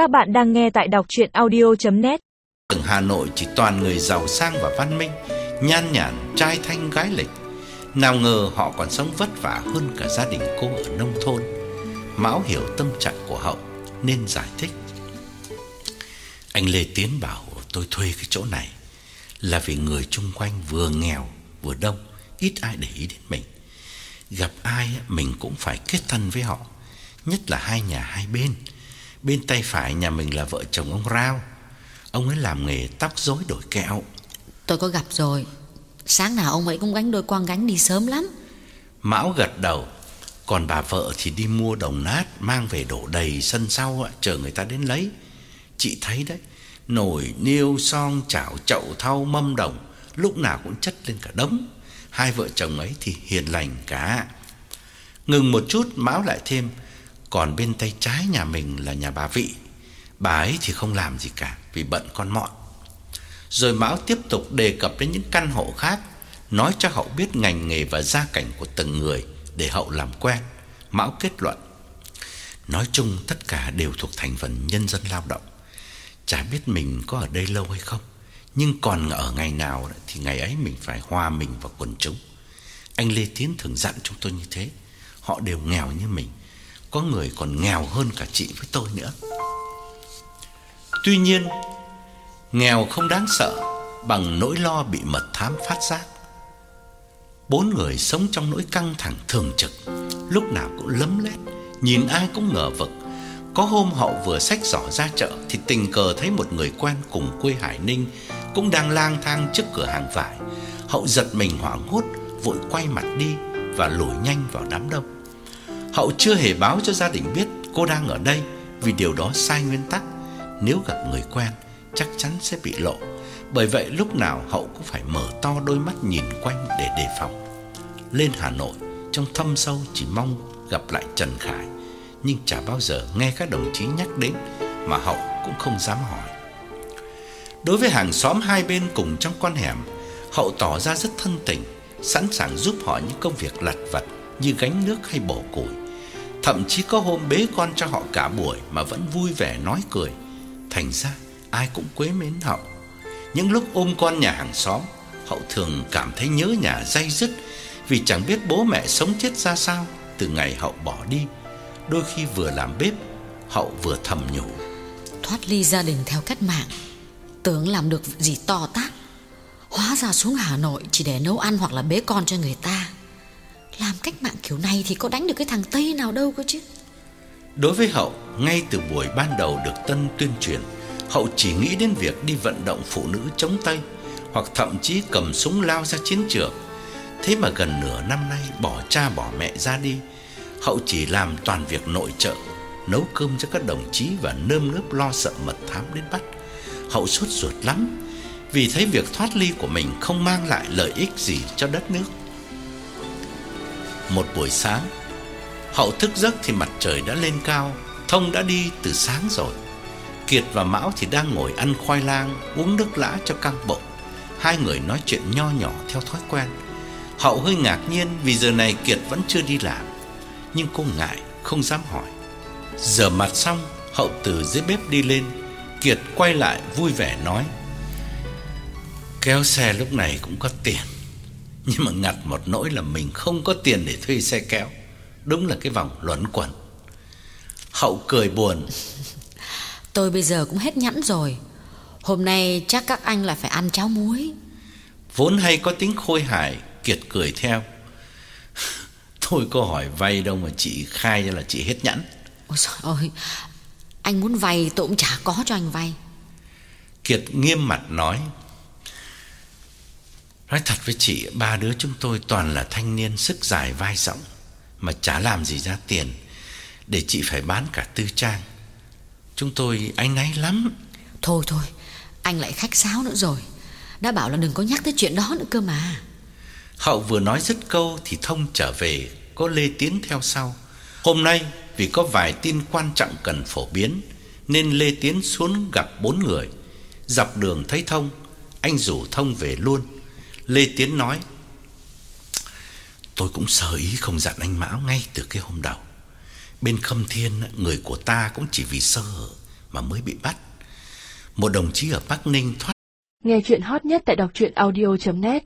Các bạn đang nghe tại đọc chuyện audio.net Ở Hà Nội chỉ toàn người giàu sang và văn minh, nhan nhản, trai thanh gái lịch. Nào ngờ họ còn sống vất vả hơn cả gia đình cô ở nông thôn. Mão hiểu tâm trạng của Hậu nên giải thích. Anh Lê Tiến bảo tôi thuê cái chỗ này là vì người chung quanh vừa nghèo vừa đông, ít ai để ý đến mình. Gặp ai mình cũng phải kết thân với họ, nhất là hai nhà hai bên. Bên tay phải nhà mình là vợ chồng ông Rao. Ông ấy làm nghề tóc rối đổi kẹo. Tôi có gặp rồi Sáng nào ông ấy cũng gánh đôi quang gánh đi sớm lắm Mão gật đầu, còn bà vợ thì đi mua đồng nát mang về đổ đầy sân sau ạ, chờ người ta đến lấy. Chị thấy đấy, nồi niêu son chảo chậu thau mâm đồng lúc nào cũng chất lên cả đống. Hai vợ chồng ấy thì hiền lành cả. Ngừng một chút, Mão lại thêm, còn bên tay trái nhà mình là nhà bà Vị. Bà ấy thì không làm gì cả vì bận con mọn. Rồi Mão tiếp tục đề cập đến những căn hộ khác, nói cho Hậu biết ngành nghề và gia cảnh của từng người để Hậu làm quen. Mão kết luận: Nói chung tất cả đều thuộc thành phần nhân dân lao động. Chả biết mình có ở đây lâu hay không, nhưng còn ở ngày nào thì ngày ấy mình phải hòa mình vào quần chúng. Anh Lê Tiến thường dặn chúng tôi như thế, họ đều nghèo như mình, có người còn nghèo hơn cả chị với tôi nữa. Tuy nhiên, nghèo không đáng sợ bằng nỗi lo bị mật thám phát giác. Bốn người sống trong nỗi căng thẳng thường trực, lúc nào cũng lấm lét, nhìn ai cũng ngờ vực. Có hôm họ vừa xách giỏ ra chợ thì tình cờ thấy một người quen cùng quê Hải Ninh cũng đang lang thang trước cửa hàng vải. Hậu giật mình hoảng hốt, vội quay mặt đi và lủi nhanh vào đám đông. Hậu chưa hề báo cho gia đình biết cô đang ở đây vì điều đó sai nguyên tắc. Nếu gặp người quen, chắc chắn sẽ bị lộ. Bởi vậy lúc nào Hậu cũng phải mở to đôi mắt nhìn quanh để đề phòng. Lên Hà Nội, trong thâm sâu chỉ mong gặp lại Trần Khải, nhưng chả bao giờ nghe các đồng chí nhắc đến mà Hậu cũng không dám hỏi. Đối với hàng xóm hai bên cùng trong con hẻm, Hậu tỏ ra rất thân tình, sẵn sàng giúp họ những công việc lặt vặt như gánh nước hay bổ củi. Thậm chí có hôm bế con cho họ cả buổi mà vẫn vui vẻ nói cười. Thành ra ai cũng quế mến Hậu. Những lúc ôm con nhà hàng xóm, Hậu thường cảm thấy nhớ nhà day dứt vì chẳng biết bố mẹ sống chết ra sao từ ngày Hậu bỏ đi. Đôi khi vừa làm bếp, Hậu vừa thầm nhủ. Thoát ly gia đình theo cách mạng Tưởng làm được gì to tát Hóa ra xuống Hà Nội chỉ để nấu ăn hoặc là bế con cho người ta làm cách mạng kiểu này thì có đánh được cái thằng Tây nào đâu cơ chứ Đối với Hậu, ngay từ buổi ban đầu được Tân tuyên truyền, Hậu chỉ nghĩ đến việc đi vận động phụ nữ chống Tây hoặc thậm chí cầm súng lao ra chiến trường. Thế mà gần nửa năm nay bỏ cha bỏ mẹ ra đi, Hậu chỉ làm toàn việc nội trợ, nấu cơm cho các đồng chí và nơm nớp lo sợ mật thám đến bắt. Hậu sốt ruột lắm vì thấy việc thoát ly của mình không mang lại lợi ích gì cho đất nước. Một buổi sáng, Hậu thức giấc thì mặt trời đã lên cao, Thông đã đi từ sáng rồi. Kiệt và Mão thì đang ngồi ăn khoai lang, uống nước lã cho căng bụng. Hai người nói chuyện nho nhỏ theo thói quen. Hậu hơi ngạc nhiên vì giờ này Kiệt vẫn chưa đi làm, nhưng cô ngại không dám hỏi. Giờ mặt xong, Hậu từ dưới bếp đi lên, Kiệt quay lại vui vẻ nói: "Kéo xe lúc này cũng có tiền, nhưng mà ngặt một nỗi là mình không có tiền để thuê xe kéo." Đúng là cái vòng luẩn quẩn. Hậu cười buồn. Tôi bây giờ cũng hết nhẫn rồi Hôm nay chắc các anh lại phải ăn cháo muối Vốn hay có tính khôi hài, Kiệt cười theo. Tôi có hỏi vay đâu mà chị khai ra là chị hết nhẫn. Ôi trời ơi Anh muốn vay tôi cũng chả có cho anh vay Kiệt nghiêm mặt nói. Nói thật với chị, ba đứa chúng tôi toàn là thanh niên sức dài vai rộng mà chả làm gì ra tiền để chị phải bán cả tư trang. Chúng tôi áy náy lắm. Thôi thôi Anh lại khách sáo nữa rồi Đã bảo là đừng có nhắc tới chuyện đó nữa cơ mà Hậu vừa nói dứt câu thì Thông trở về, có Lê Tiến theo sau. Hôm nay vì có vài tin quan trọng cần phổ biến nên Lê Tiến xuống gặp bốn người. Dọc đường thấy Thông, anh rủ Thông về luôn. Lê Tiến nói: Tôi cũng sơ ý không dặn anh Mão ngay từ cái hôm đầu. Bên Khâm Thiên, người của ta cũng chỉ vì sơ hở mà mới bị bắt. Một đồng chí ở Bắc Ninh thoát Nghe chuyện hot nhất tại đọc audio.net